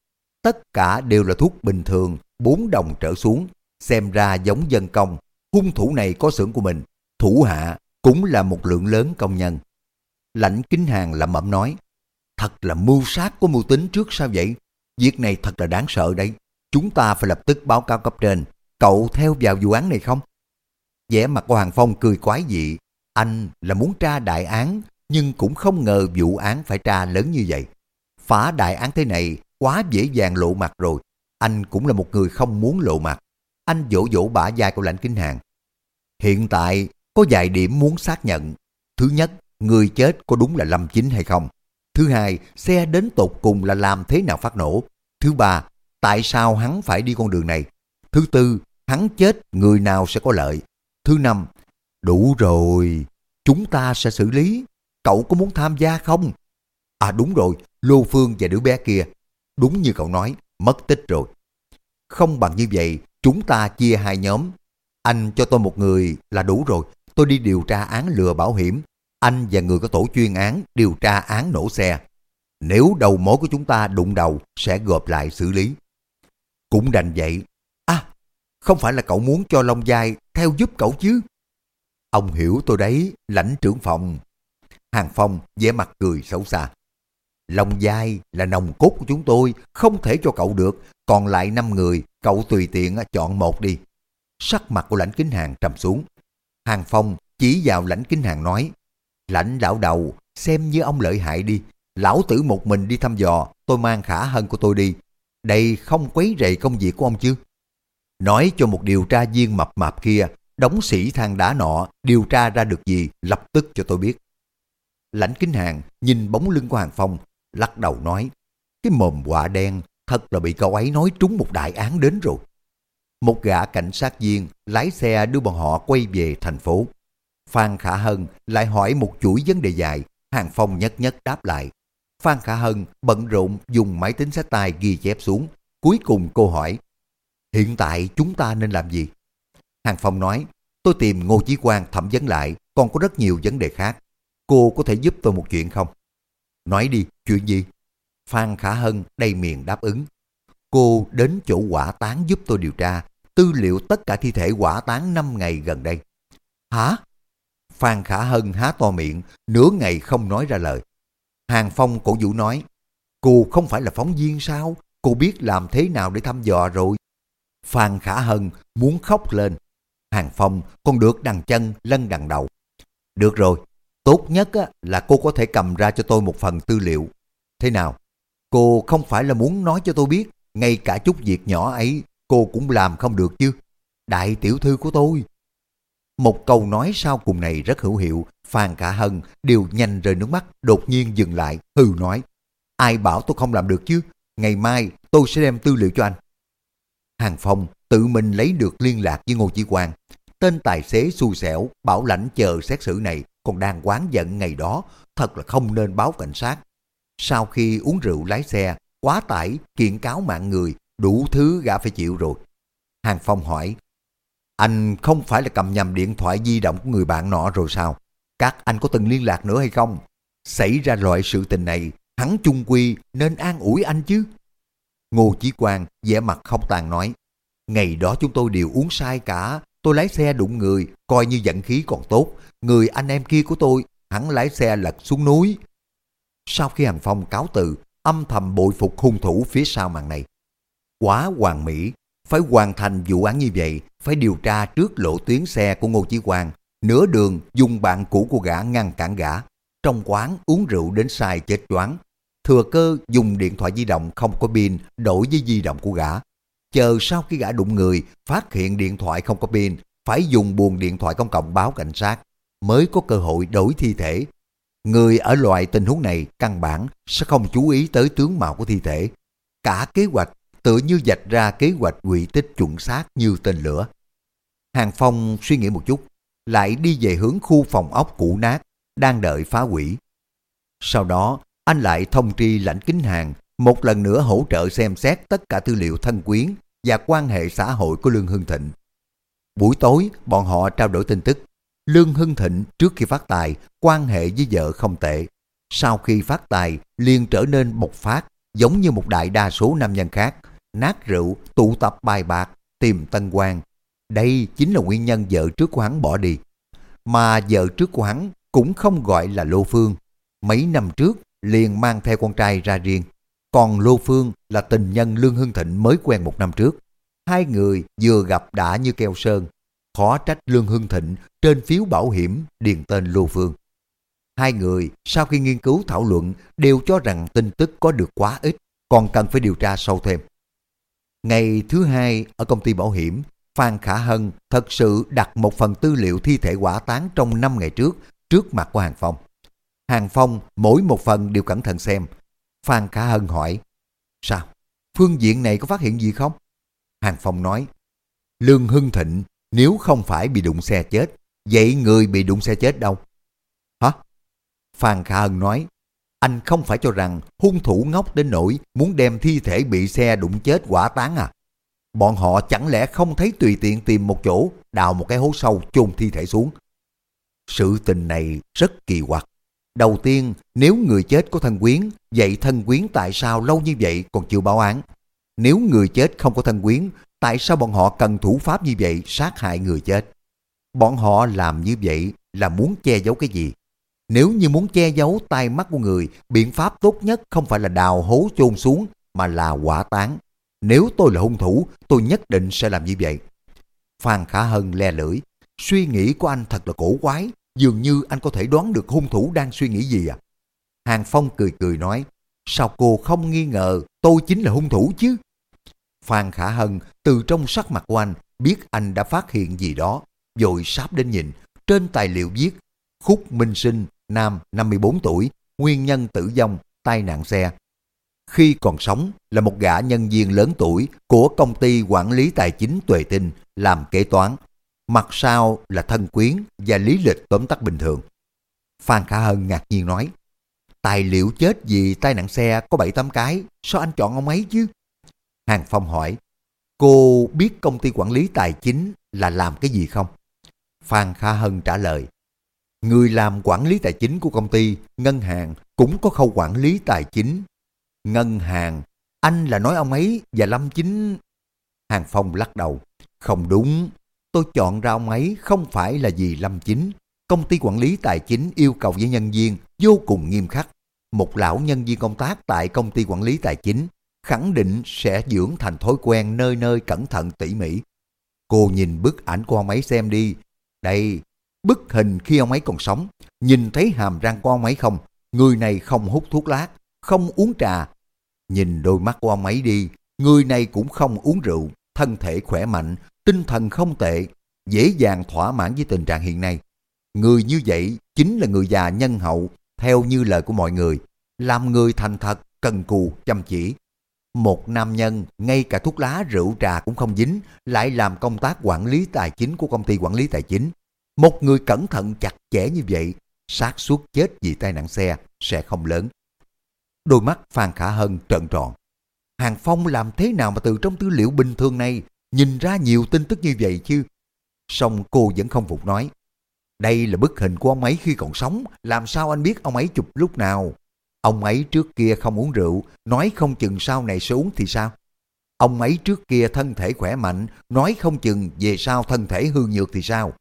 tất cả đều là thuốc bình thường, 4 đồng trở xuống, xem ra giống dân công. Hung thủ này có xưởng của mình, thủ hạ cũng là một lượng lớn công nhân. Lãnh kính hàng lẩm bẩm nói, thật là mưu sát của mưu tính trước sao vậy? Việc này thật là đáng sợ đấy. Chúng ta phải lập tức báo cáo cấp trên. Cậu theo vào vụ án này không? vẻ mặt của Hàng Phong cười quái dị. Anh là muốn tra đại án, nhưng cũng không ngờ vụ án phải tra lớn như vậy. Phá đại án thế này quá dễ dàng lộ mặt rồi. Anh cũng là một người không muốn lộ mặt. Anh vỗ vỗ bả vai của lãnh kính hàng. Hiện tại có vài điểm muốn xác nhận. Thứ nhất, người chết có đúng là Lâm Chính hay không? Thứ hai, xe đến tột cùng là làm thế nào phát nổ? Thứ ba, tại sao hắn phải đi con đường này? Thứ tư, hắn chết người nào sẽ có lợi? Thứ năm, đủ rồi, chúng ta sẽ xử lý. Cậu có muốn tham gia không? À đúng rồi, Lô Phương và đứa bé kia. Đúng như cậu nói, mất tích rồi. Không bằng như vậy, chúng ta chia hai nhóm. Anh cho tôi một người là đủ rồi. Tôi đi điều tra án lừa bảo hiểm. Anh và người có tổ chuyên án điều tra án nổ xe. Nếu đầu mối của chúng ta đụng đầu, sẽ gộp lại xử lý. Cũng đành vậy. À, không phải là cậu muốn cho Long Giai theo giúp cậu chứ? Ông hiểu tôi đấy, lãnh trưởng phòng. Hàng Phong vẻ mặt cười xấu xa. Long Giai là nòng cốt của chúng tôi, không thể cho cậu được. Còn lại năm người, cậu tùy tiện chọn một đi. Sắc mặt của lãnh kính hàng trầm xuống. Hàng Phong chỉ vào lãnh kính hàng nói, lãnh lão đầu, xem như ông lợi hại đi. Lão tử một mình đi thăm dò, tôi mang khả hân của tôi đi. Đây không quấy rầy công việc của ông chứ. Nói cho một điều tra viên mập mạp kia, đóng sĩ than đá nọ, điều tra ra được gì, lập tức cho tôi biết. Lãnh kính hàng nhìn bóng lưng của Hàng Phong, lắc đầu nói, cái mồm quả đen thật là bị cậu ấy nói trúng một đại án đến rồi. Một gã cảnh sát viên lái xe đưa bọn họ quay về thành phố. Phan Khả Hân lại hỏi một chuỗi vấn đề dài, Hàng Phong nhất nhất đáp lại. Phan Khả Hân bận rộn dùng máy tính sách tay ghi chép xuống. Cuối cùng cô hỏi, hiện tại chúng ta nên làm gì? Hàng Phong nói, tôi tìm Ngô Chí Quang thẩm vấn lại, còn có rất nhiều vấn đề khác. Cô có thể giúp tôi một chuyện không? Nói đi, chuyện gì? Phan Khả Hân đầy miệng đáp ứng. Cô đến chỗ quả tán giúp tôi điều tra, tư liệu tất cả thi thể quả tán 5 ngày gần đây. Hả? Phan Khả Hân há to miệng, nửa ngày không nói ra lời. Hàng Phong cổ vũ nói, cô không phải là phóng viên sao? Cô biết làm thế nào để thăm dò rồi. Phan Khả Hân muốn khóc lên. Hàng Phong còn được đằng chân lân đằng đầu. Được rồi, tốt nhất là cô có thể cầm ra cho tôi một phần tư liệu. Thế nào? Cô không phải là muốn nói cho tôi biết ngay cả chút việc nhỏ ấy cô cũng làm không được chứ. Đại tiểu thư của tôi. Một câu nói sau cùng này rất hữu hiệu, Phan Cả Hân đều nhanh rơi nước mắt, đột nhiên dừng lại, hừ nói. Ai bảo tôi không làm được chứ, ngày mai tôi sẽ đem tư liệu cho anh. Hàng Phong tự mình lấy được liên lạc với Ngô Chí Quang. Tên tài xế xui xẻo, bảo lãnh chờ xét xử này còn đang quán giận ngày đó, thật là không nên báo cảnh sát. Sau khi uống rượu lái xe, quá tải, kiện cáo mạng người, đủ thứ gã phải chịu rồi. Hàng Phong hỏi, anh không phải là cầm nhầm điện thoại di động của người bạn nọ rồi sao? Các anh có từng liên lạc nữa hay không? Xảy ra loại sự tình này, hắn chung quy nên an ủi anh chứ. Ngô Chí Quang vẻ mặt không tàn nói, ngày đó chúng tôi đều uống sai cả, tôi lái xe đụng người, coi như dẫn khí còn tốt, người anh em kia của tôi, hắn lái xe lật xuống núi. Sau khi Hàng Phong cáo từ, âm thầm bội phục hung thủ phía sau màn này. Quá hoàn mỹ, phải hoàn thành vụ án như vậy, phải điều tra trước lộ tuyến xe của Ngô Chí Quang, nửa đường dùng bạn cũ của gã ngăn cản gã, trong quán uống rượu đến sai chết choáng, thừa cơ dùng điện thoại di động không có pin đổi với di động của gã. Chờ sau khi gã đụng người, phát hiện điện thoại không có pin, phải dùng buồng điện thoại công cộng báo cảnh sát, mới có cơ hội đổi thi thể. Người ở loại tình huống này căn bản sẽ không chú ý tới tướng mạo của thi thể. Cả kế hoạch tựa như dạch ra kế hoạch quỷ tích chuẩn xác như tên lửa. Hàng Phong suy nghĩ một chút, lại đi về hướng khu phòng ốc cũ nát, đang đợi phá hủy. Sau đó, anh lại thông tri lãnh kính hàng, một lần nữa hỗ trợ xem xét tất cả tư liệu thân quyến và quan hệ xã hội của Lương Hưng Thịnh. Buổi tối, bọn họ trao đổi tin tức. Lương Hưng Thịnh trước khi phát tài, quan hệ với vợ không tệ. Sau khi phát tài, liền trở nên bộc phát, giống như một đại đa số nam nhân khác. Nát rượu, tụ tập bài bạc, tìm tân quan. Đây chính là nguyên nhân vợ trước của hắn bỏ đi. Mà vợ trước của hắn cũng không gọi là Lô Phương. Mấy năm trước, liền mang theo con trai ra riêng. Còn Lô Phương là tình nhân Lương Hưng Thịnh mới quen một năm trước. Hai người vừa gặp đã như keo sơn. Khó trách Lương Hưng Thịnh trên phiếu bảo hiểm điền tên Lô Phương. Hai người sau khi nghiên cứu thảo luận đều cho rằng tin tức có được quá ít, còn cần phải điều tra sâu thêm. Ngày thứ hai ở công ty bảo hiểm, Phan Khả Hân thật sự đặt một phần tư liệu thi thể quả tán trong 5 ngày trước trước mặt của Hàng Phong. Hàng Phong mỗi một phần đều cẩn thận xem. Phan Khả Hân hỏi, sao? Phương diện này có phát hiện gì không? Hàng Phong nói, Lương Hưng Thịnh nếu không phải bị đụng xe chết, vậy người bị đụng xe chết đâu? Hả? Phan Khả Hân nói, anh không phải cho rằng hung thủ ngốc đến nỗi muốn đem thi thể bị xe đụng chết quả tán à? Bọn họ chẳng lẽ không thấy tùy tiện tìm một chỗ, đào một cái hố sâu chôn thi thể xuống. Sự tình này rất kỳ quặc. Đầu tiên, nếu người chết có thân quyến, vậy thân quyến tại sao lâu như vậy còn chưa báo án? Nếu người chết không có thân quyến, tại sao bọn họ cần thủ pháp như vậy sát hại người chết? Bọn họ làm như vậy là muốn che giấu cái gì? Nếu như muốn che giấu tai mắt của người, biện pháp tốt nhất không phải là đào hố chôn xuống, mà là quả tán. Nếu tôi là hung thủ, tôi nhất định sẽ làm như vậy. Phan Khả Hân le lưỡi. Suy nghĩ của anh thật là cổ quái. Dường như anh có thể đoán được hung thủ đang suy nghĩ gì à? Hàng Phong cười cười nói. Sao cô không nghi ngờ tôi chính là hung thủ chứ? Phan Khả Hân từ trong sắc mặt của anh biết anh đã phát hiện gì đó. Rồi sáp đến nhìn. Trên tài liệu viết Khúc Minh Sinh, nam 54 tuổi, nguyên nhân tử vong, tai nạn xe, khi còn sống là một gã nhân viên lớn tuổi của công ty quản lý tài chính Tuệ Tinh làm kế toán. Mặt sau là thân quyến và lý lịch tóm tắt bình thường. Phan Khả Hân ngạc nhiên nói, tài liệu chết vì tai nạn xe có 7-8 cái, sao anh chọn ông ấy chứ? Hàng Phong hỏi, cô biết công ty quản lý tài chính là làm cái gì không? Phan Khả Hân trả lời, người làm quản lý tài chính của công ty, ngân hàng cũng có khâu quản lý tài chính Ngân hàng, anh là nói ông ấy và Lâm Chính... Hàng Phong lắc đầu. Không đúng, tôi chọn ra ông ấy không phải là vì Lâm Chính. Công ty quản lý tài chính yêu cầu với nhân viên vô cùng nghiêm khắc. Một lão nhân viên công tác tại công ty quản lý tài chính khẳng định sẽ dưỡng thành thói quen nơi nơi cẩn thận tỉ mỉ. Cô nhìn bức ảnh của ông ấy xem đi. Đây, bức hình khi ông ấy còn sống. Nhìn thấy hàm răng của ông ấy không? Người này không hút thuốc lá, không uống trà. Nhìn đôi mắt của ông ấy đi, người này cũng không uống rượu, thân thể khỏe mạnh, tinh thần không tệ, dễ dàng thỏa mãn với tình trạng hiện nay. Người như vậy chính là người già nhân hậu, theo như lời của mọi người, làm người thành thật, cần cù, chăm chỉ. Một nam nhân, ngay cả thuốc lá, rượu trà cũng không dính, lại làm công tác quản lý tài chính của công ty quản lý tài chính. Một người cẩn thận chặt chẽ như vậy, xác suất chết vì tai nạn xe sẽ không lớn. Đôi mắt Phan Khả Hân trợn tròn. Hàng Phong làm thế nào mà từ trong tư liệu bình thường này nhìn ra nhiều tin tức như vậy chứ? Xong cô vẫn không phục nói. Đây là bức hình của ông ấy khi còn sống, làm sao anh biết ông ấy chụp lúc nào? Ông ấy trước kia không uống rượu, nói không chừng sau này sẽ uống thì sao? Ông ấy trước kia thân thể khỏe mạnh, nói không chừng về sau thân thể hư nhược thì sao?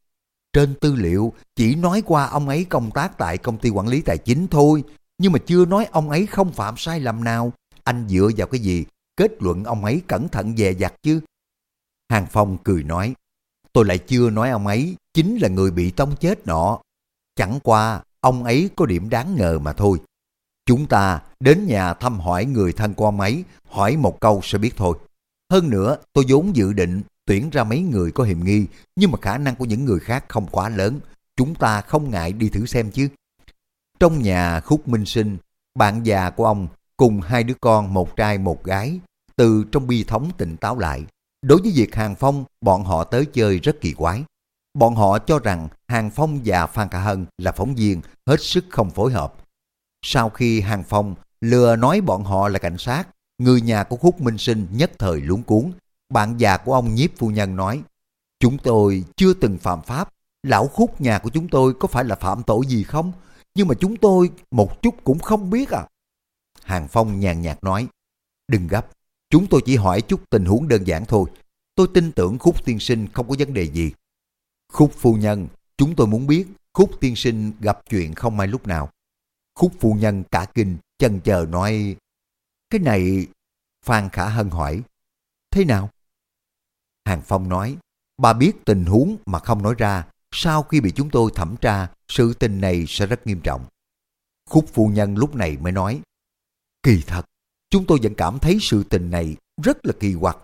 Trên tư liệu chỉ nói qua ông ấy công tác tại công ty quản lý tài chính thôi, nhưng mà chưa nói ông ấy không phạm sai lầm nào. Anh dựa vào cái gì kết luận ông ấy cẩn thận dè dặt chứ? Hàng Phong cười nói, tôi lại chưa nói ông ấy chính là người bị tông chết nọ. Chẳng qua ông ấy có điểm đáng ngờ mà thôi. Chúng ta đến nhà thăm hỏi người thân của ông ấy, hỏi một câu sẽ biết thôi. Hơn nữa, tôi vốn dự định tuyển ra mấy người có hiểm nghi, nhưng mà khả năng của những người khác không quá lớn. Chúng ta không ngại đi thử xem chứ. Trong nhà Khúc Minh Sinh, bạn già của ông cùng hai đứa con một trai một gái, từ trong bi thống tỉnh táo lại. Đối với việc Hàng Phong, bọn họ tới chơi rất kỳ quái. Bọn họ cho rằng Hàng Phong và Phan Khả Hân là phóng viên, hết sức không phối hợp. Sau khi Hàng Phong lừa nói bọn họ là cảnh sát, người nhà của Khúc Minh Sinh nhất thời luống cuốn. Bạn già của ông nhiếp phu nhân nói, Chúng tôi chưa từng phạm pháp, lão Khúc nhà của chúng tôi có phải là phạm tội gì không? Nhưng mà chúng tôi một chút cũng không biết à. Hàng Phong nhàn nhạt nói, Đừng gấp, chúng tôi chỉ hỏi chút tình huống đơn giản thôi. Tôi tin tưởng Khúc tiên sinh không có vấn đề gì. Khúc phu nhân, chúng tôi muốn biết Khúc tiên sinh gặp chuyện không may lúc nào. Khúc phu nhân cả kinh, chần chờ nói, cái này... Phan Khả Hân hỏi, thế nào? Hàng Phong nói, bà biết tình huống mà không nói ra, sau khi bị chúng tôi thẩm tra, sự tình này sẽ rất nghiêm trọng. Khúc phu nhân lúc này mới nói, kỳ thật, chúng tôi vẫn cảm thấy sự tình này rất là kỳ quặc.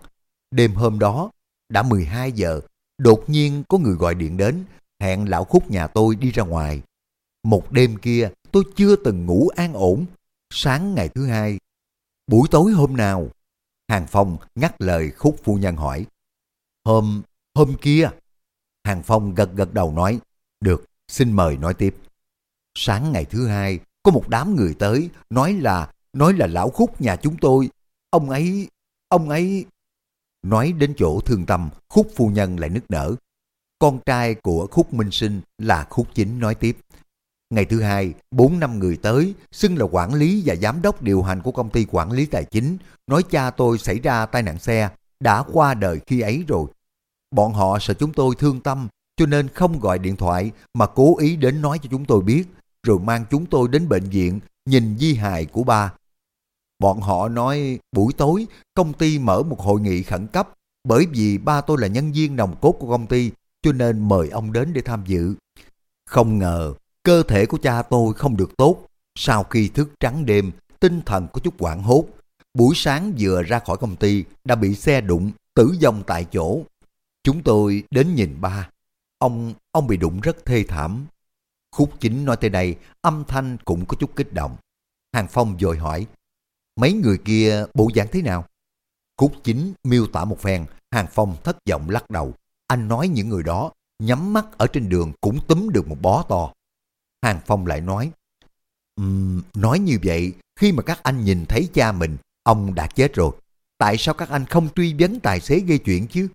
Đêm hôm đó, đã 12 giờ, đột nhiên có người gọi điện đến, hẹn lão khúc nhà tôi đi ra ngoài. Một đêm kia, tôi chưa từng ngủ an ổn. Sáng ngày thứ hai, buổi tối hôm nào? Hàng Phong ngắt lời khúc phu nhân hỏi. Hôm, hôm kia. Hàng Phong gật gật đầu nói, được, xin mời nói tiếp. Sáng ngày thứ hai, có một đám người tới, nói là, nói là lão khúc nhà chúng tôi. Ông ấy, ông ấy... Nói đến chỗ thương tâm, khúc phu nhân lại nức nở. Con trai của khúc minh sinh là khúc chính nói tiếp. Ngày thứ hai, bốn năm người tới, xưng là quản lý và giám đốc điều hành của công ty quản lý tài chính, nói cha tôi xảy ra tai nạn xe, đã qua đời khi ấy rồi. Bọn họ sợ chúng tôi thương tâm, cho nên không gọi điện thoại mà cố ý đến nói cho chúng tôi biết, rồi mang chúng tôi đến bệnh viện nhìn di hài của ba. Bọn họ nói buổi tối công ty mở một hội nghị khẩn cấp bởi vì ba tôi là nhân viên nòng cốt của công ty cho nên mời ông đến để tham dự. Không ngờ cơ thể của cha tôi không được tốt. Sau khi thức trắng đêm, tinh thần có chút quảng hốt. Buổi sáng vừa ra khỏi công ty đã bị xe đụng, tử vong tại chỗ. Chúng tôi đến nhìn ba. Ông, ông bị đụng rất thê thảm. Khúc chính nói tới đây, âm thanh cũng có chút kích động. Hàng Phong vội hỏi, mấy người kia bộ dạng thế nào? Khúc chính miêu tả một phen, Hàng Phong thất vọng lắc đầu. Anh nói những người đó, nhắm mắt ở trên đường cũng túm được một bó to. Hàng Phong lại nói, um, nói như vậy, khi mà các anh nhìn thấy cha mình, ông đã chết rồi. Tại sao các anh không truy vấn tài xế gây chuyện chứ?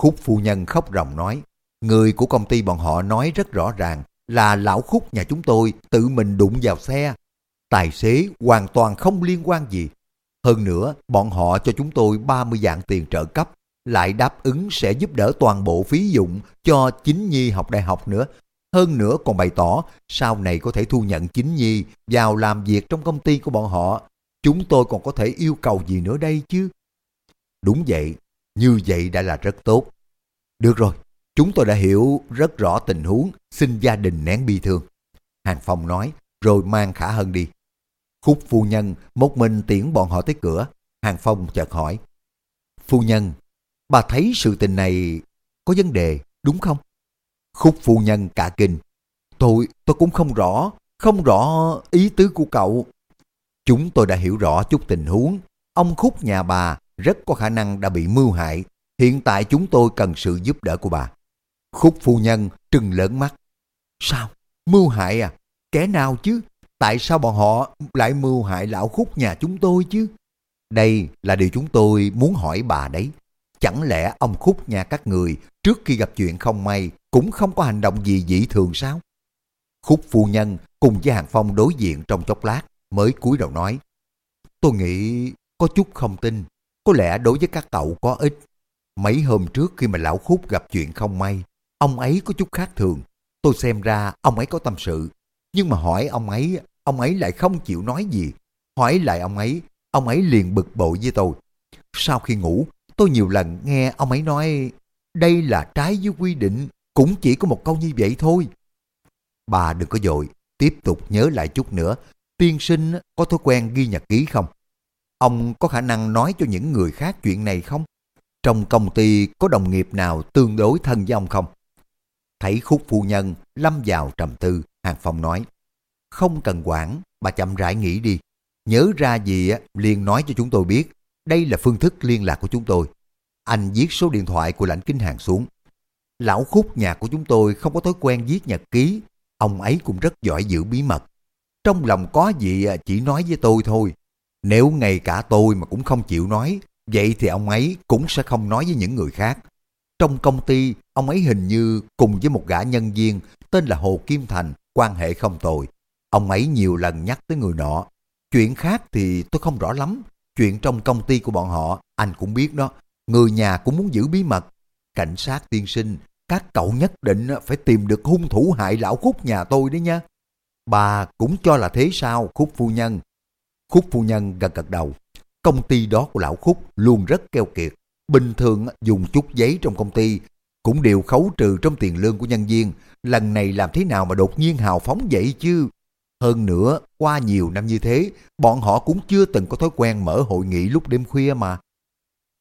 Khúc phu nhân khóc ròng nói, người của công ty bọn họ nói rất rõ ràng là lão khúc nhà chúng tôi tự mình đụng vào xe. Tài xế hoàn toàn không liên quan gì. Hơn nữa, bọn họ cho chúng tôi 30 dạng tiền trợ cấp, lại đáp ứng sẽ giúp đỡ toàn bộ phí dụng cho chính nhi học đại học nữa. Hơn nữa còn bày tỏ sau này có thể thu nhận chính nhi vào làm việc trong công ty của bọn họ. Chúng tôi còn có thể yêu cầu gì nữa đây chứ? Đúng vậy, như vậy đã là rất tốt. Được rồi, chúng tôi đã hiểu rất rõ tình huống, xin gia đình nén bi thương. Hàng Phong nói, rồi mang Khả Hân đi. Khúc phu nhân một mình tiễn bọn họ tới cửa. Hàng Phong chợt hỏi, phu nhân, bà thấy sự tình này có vấn đề, đúng không? Khúc phu nhân cả kinh. Tôi, tôi cũng không rõ, không rõ ý tứ của cậu. Chúng tôi đã hiểu rõ chút tình huống. Ông Khúc nhà bà rất có khả năng đã bị mưu hại. Hiện tại chúng tôi cần sự giúp đỡ của bà. Khúc phu nhân trừng lớn mắt. Sao? Mưu hại à? Kẻ nào chứ? Tại sao bọn họ lại mưu hại lão Khúc nhà chúng tôi chứ? Đây là điều chúng tôi muốn hỏi bà đấy. Chẳng lẽ ông Khúc nhà các người trước khi gặp chuyện không may cũng không có hành động gì dị thường sao? Khúc phu nhân cùng với Hàng Phong đối diện trong chốc lát mới cúi đầu nói. Tôi nghĩ có chút không tin, có lẽ đối với các cậu có ích. Mấy hôm trước khi mà lão Khúc gặp chuyện không may, ông ấy có chút khác thường. Tôi xem ra ông ấy có tâm sự, nhưng mà hỏi ông ấy, ông ấy lại không chịu nói gì. Hỏi lại ông ấy, ông ấy liền bực bội với tôi. Sau khi ngủ, tôi nhiều lần nghe ông ấy nói, đây là trái với quy định, cũng chỉ có một câu như vậy thôi. Bà đừng có dội, tiếp tục nhớ lại chút nữa, tiên sinh có thói quen ghi nhật ký không? Ông có khả năng nói cho những người khác chuyện này không? Trong công ty có đồng nghiệp nào tương đối thân với ông không? Thấy khúc phu nhân lâm vào trầm tư, Hàng Phong nói, không cần quản, bà chậm rãi nghĩ đi. Nhớ ra gì liền nói cho chúng tôi biết, đây là phương thức liên lạc của chúng tôi. Anh viết số điện thoại của lãnh kinh hàng xuống. Lão khúc nhà của chúng tôi không có thói quen viết nhật ký, ông ấy cũng rất giỏi giữ bí mật. Trong lòng có gì chỉ nói với tôi thôi. Nếu ngay cả tôi mà cũng không chịu nói, vậy thì ông ấy cũng sẽ không nói với những người khác. Trong công ty, ông ấy hình như cùng với một gã nhân viên tên là Hồ Kim Thành, quan hệ không tồi. Ông ấy nhiều lần nhắc tới người nọ. Chuyện khác thì tôi không rõ lắm. Chuyện trong công ty của bọn họ, anh cũng biết đó. Người nhà cũng muốn giữ bí mật. Cảnh sát tiên sinh, các cậu nhất định phải tìm được hung thủ hại lão khúc nhà tôi đấy nha. Bà cũng cho là thế sao, khúc phu nhân. Khúc phu nhân gật gật đầu. Công ty đó của lão khúc luôn rất keo kiệt. Bình thường dùng chút giấy trong công ty cũng đều khấu trừ trong tiền lương của nhân viên. Lần này làm thế nào mà đột nhiên hào phóng vậy chứ? Hơn nữa, qua nhiều năm như thế, bọn họ cũng chưa từng có thói quen mở hội nghị lúc đêm khuya mà.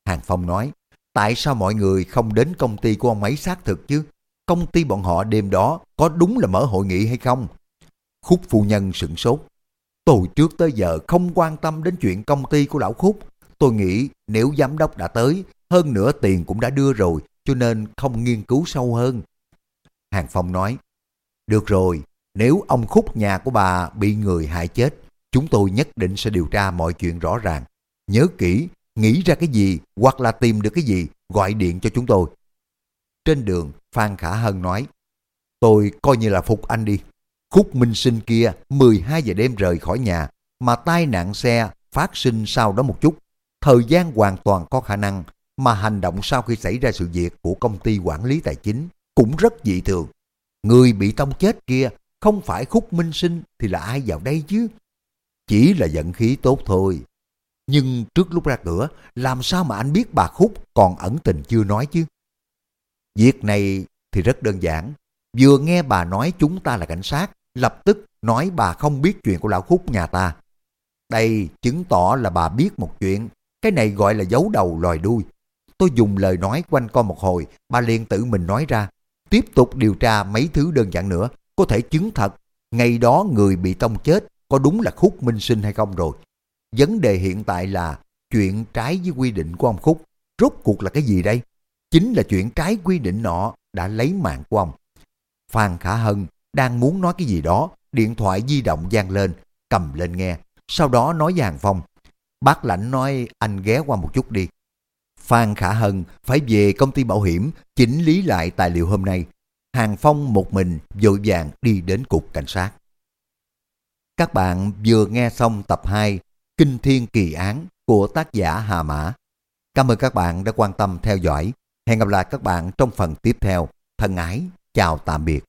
Hàng Phong nói, tại sao mọi người không đến công ty của ông ấy xác thực chứ? Công ty bọn họ đêm đó có đúng là mở hội nghị hay không? Khúc phu nhân sửng sốt. Tôi trước tới giờ không quan tâm đến chuyện công ty của lão Khúc. Tôi nghĩ nếu giám đốc đã tới, hơn nữa tiền cũng đã đưa rồi, cho nên không nghiên cứu sâu hơn. Hàng Phong nói, được rồi, nếu ông Khúc nhà của bà bị người hại chết, chúng tôi nhất định sẽ điều tra mọi chuyện rõ ràng. Nhớ kỹ, nghĩ ra cái gì hoặc là tìm được cái gì, gọi điện cho chúng tôi. Trên đường, Phan Khả Hân nói, tôi coi như là phục anh đi. Khúc Minh Sinh kia 12 giờ đêm rời khỏi nhà, mà tai nạn xe phát sinh sau đó một chút. Thời gian hoàn toàn có khả năng, mà hành động sau khi xảy ra sự việc của công ty quản lý tài chính cũng rất dị thường. Người bị tông chết kia không phải Khúc Minh Sinh thì là ai vào đây chứ? Chỉ là giận khí tốt thôi. Nhưng trước lúc ra cửa, làm sao mà anh biết bà Khúc còn ẩn tình chưa nói chứ? Việc này thì rất đơn giản. Vừa nghe bà nói chúng ta là cảnh sát, lập tức nói bà không biết chuyện của lão Khúc nhà ta. Đây chứng tỏ là bà biết một chuyện, cái này gọi là giấu đầu lòi đuôi. Tôi dùng lời nói quanh co một hồi, bà liền tự mình nói ra. Tiếp tục điều tra mấy thứ đơn giản nữa, có thể chứng thật ngày đó người bị tông chết có đúng là Khúc Minh Sinh hay không rồi. Vấn đề hiện tại là chuyện trái với quy định của ông Khúc. Rốt cuộc là cái gì đây? Chính là chuyện trái quy định nọ đã lấy mạng của ông. Phan Khả Hân đang muốn nói cái gì đó, điện thoại di động vang lên, cầm lên nghe. Sau đó nói với Hàng Phong, bác lãnh nói anh ghé qua một chút đi. Phan Khả Hân phải về công ty bảo hiểm chỉnh lý lại tài liệu hôm nay. Hàng Phong một mình vội vàng đi đến cục cảnh sát. Các bạn vừa nghe xong tập 2 Kinh Thiên Kỳ Án của tác giả Hà Mã. Cảm ơn các bạn đã quan tâm theo dõi. Hẹn gặp lại các bạn trong phần tiếp theo. Thân ái, chào tạm biệt.